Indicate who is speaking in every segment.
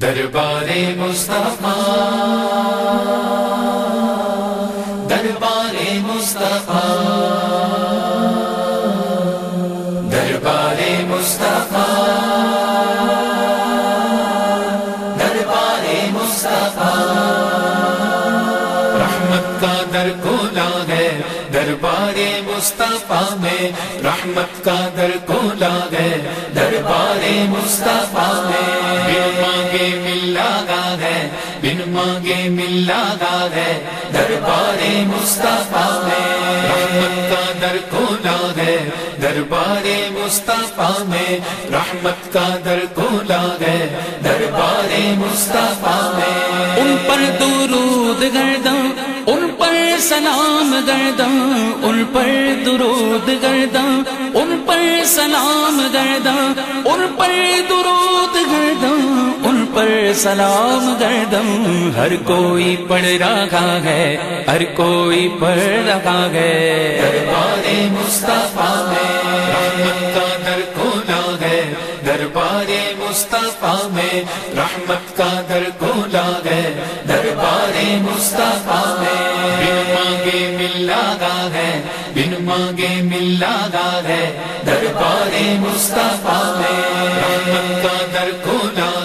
Speaker 1: دربار مصطفیٰ کا در کھولا ہے، دربار مصطفیٰ میں رحمت کا در کھولا ہے، دربار مصطفیٰ میں۔ بن مانگے مل لگا ہے بن مانگے مل لگا ہے، دربار مصطفیٰ میں۔ رحمت کا در کھولا ہے، دربار مصطفیٰ میں۔ رحمت کا در کھولا ہے، دربار مصطفیٰ میں۔
Speaker 2: ان پر درود گرداں، ان پر سلام گرداں۔ ان پر درود گرداں، ان پر سلام گرداں۔ ان پر درود گرداں، ان پر سلام گردم، ہر کوئی پڑھ رہا ہے، ہر کوئی پڑھ رہا ہے۔
Speaker 1: دربار مصطفیٰ میں رحمت کا در کھولا ہے۔ دربار مصطفیٰ میں رحمت کا در کھولا ہے۔ دربار مصطفیٰ میں بن مانگے مل لگا ہے، بن مانگے مل لگا ہے۔ دربار مصطفیٰ میں رحمت کا در کھولا ہے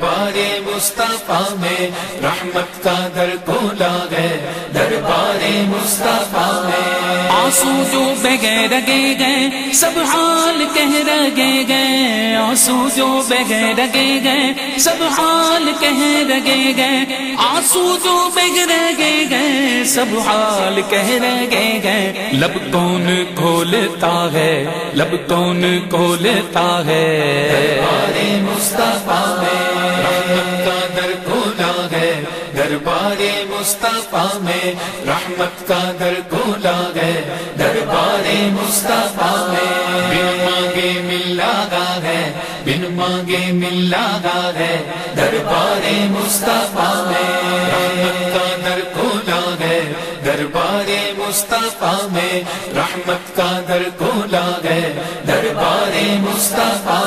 Speaker 1: دربار مصطفیٰ میں رحمت کا در کھولا ہے دربار مصطفیٰ میں۔
Speaker 2: آنسو جو بغیر رگے گئے سب حال کہہ رگے گئے۔ آنسو جو بغیر رگے گئے سب حال کہہ رگے گئے۔ آنسو جو بغیر رگے گئے سب حال کہہ رگے گئے۔ لب کون کھولتا ہے لب کون کھولتا ہے۔
Speaker 1: دربار مصطفیٰ میں رحمت کا در کھولا ہے، دربار مصطفیٰ میں رحمت کا در کھولا ہے، دربار مصطفیٰ میں بن مانگے مل لگا ہے، بن مانگے مل لگا ہے، دربار مصطفیٰ میں رحمت کا در کھولا ہے، دربار مصطفیٰ میں رحمت کا در کھولا ہے، دربار مصطفیٰ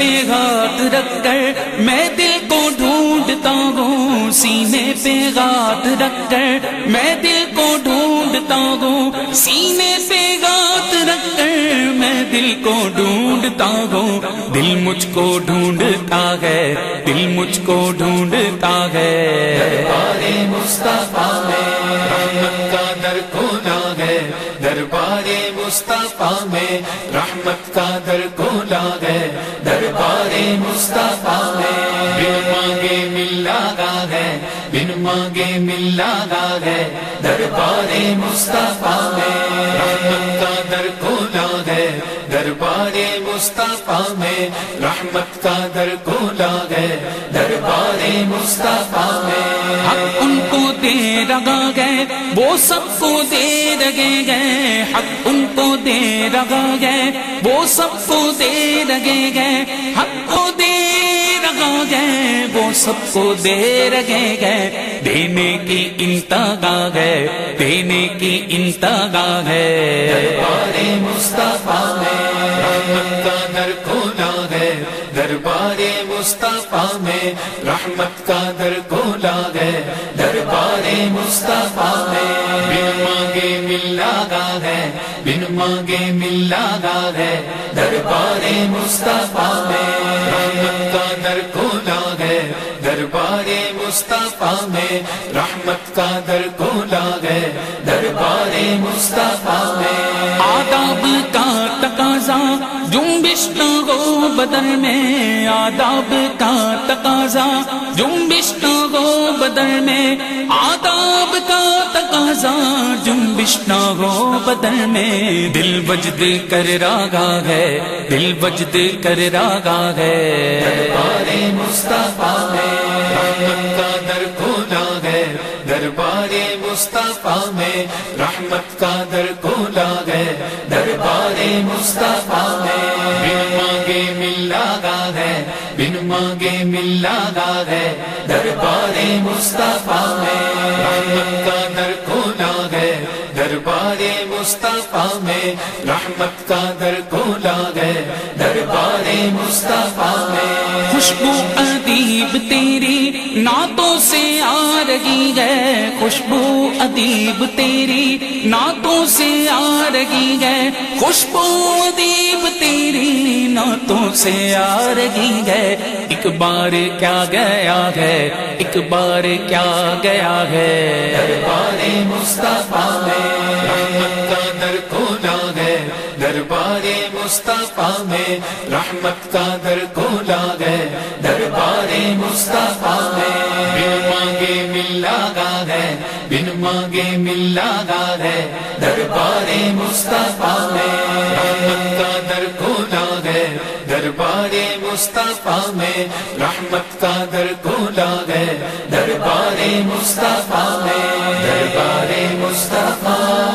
Speaker 2: پہ ہاتھ رکھ کر میں دل کو ڈھونڈتا ہوں، سینے پہ ہاتھ رکھ کر میں دل کو ڈھونڈتا ہوں، سینے پہ ہاتھ رکھ کر میں دل کو ڈھونڈتا ہوں۔ دل مجھ کو ڈھونڈتا ہے، دل مجھ کو ڈھونڈتا ہے۔
Speaker 1: دربار مصطفیٰ میں رحمت کا در کھولا ہے۔ دربار مصطفیٰ میں رحمت کا در کھولا ہے۔ مصطفیٰ میں۔ بن مانگے مل لگا ہے بن مانگے مل لگا ہے۔ دربار مصطفیٰ میں۔ رحمت کا در کھولا ہے۔ دربار مصطفیٰ میں۔ رحمت کا در کھولا ہے۔ دربار مصطفیٰ میں۔
Speaker 2: حق ان کو دے رگا گئے۔ وہ سب کو دے رگے گئے۔ حق ان کو دے رگا گئے۔ وہ سب کو دے رگے گئے۔ حق کو دے گئے، وہ سب کو دے رہے گئے۔ دینے کی انتگا گئے دینے کی انتگا گئے
Speaker 1: دربار مصطفیٰ میں رحمت کا در کھولا ہے۔ دربار مصطفیٰ میں رحمت کا در کھولا ہے۔ مصطفیٰ میں بن مانگے مل لگا ہے، بن مانگے مل لگا ہے۔ دربار مصطفیٰ میں کا در کھولا ہے۔ دربار مصطفیٰ میں رحمت کا در کھولا ہے۔ دربار مصطفیٰ میں
Speaker 2: آداب کا تقاضا جنبش نہ ہو بدن میں، آداب کا تقاضا جنبش نہ ہو بدل میں، آداب کا تقاضا جنبش نہ ہو بدل میں۔ دل وجد کر راگا ہے، دل وجد کر راگا ہے۔
Speaker 1: دربار مصطفیٰ میں مصطفیٰ میں رحمت کا در کھولا ہے، دربار مصطفیٰ میں۔ بن مانگے مل لگا ہے، بن مانگے مل لگا ہے، دربار مصطفیٰ میں۔ رحمت کا در کھولا ہے، دربار مصطفیٰ مصطفیٰ میں۔ رحمت کا در کھولا ہے، دربار مصطفیٰ
Speaker 2: رہی ہے، خوشبو ادیب تیری نعتوں سے آ رہی ہے۔ خوشبو ادیب تیری نعتوں سے آ رہی ہے۔ ایک بار کیا گیا ہے، ایک بار کیا گیا ہے۔
Speaker 1: دربار مصطفیٰ میں رحمت کا در کھولا ہے۔ دربار مصطفیٰ میں رحمت کا در کھولا ہے۔ دربار مصطفیٰ مل لگا ہے، بن مانگے مل لگا ہے، دربار مصطفیٰ میں۔ رحمت کا در کھولا ہے، دربار مصطفیٰ میں۔ رحمت کا در کھولا ہے، دربار مصطفیٰ میں۔ دربار مصطفیٰ۔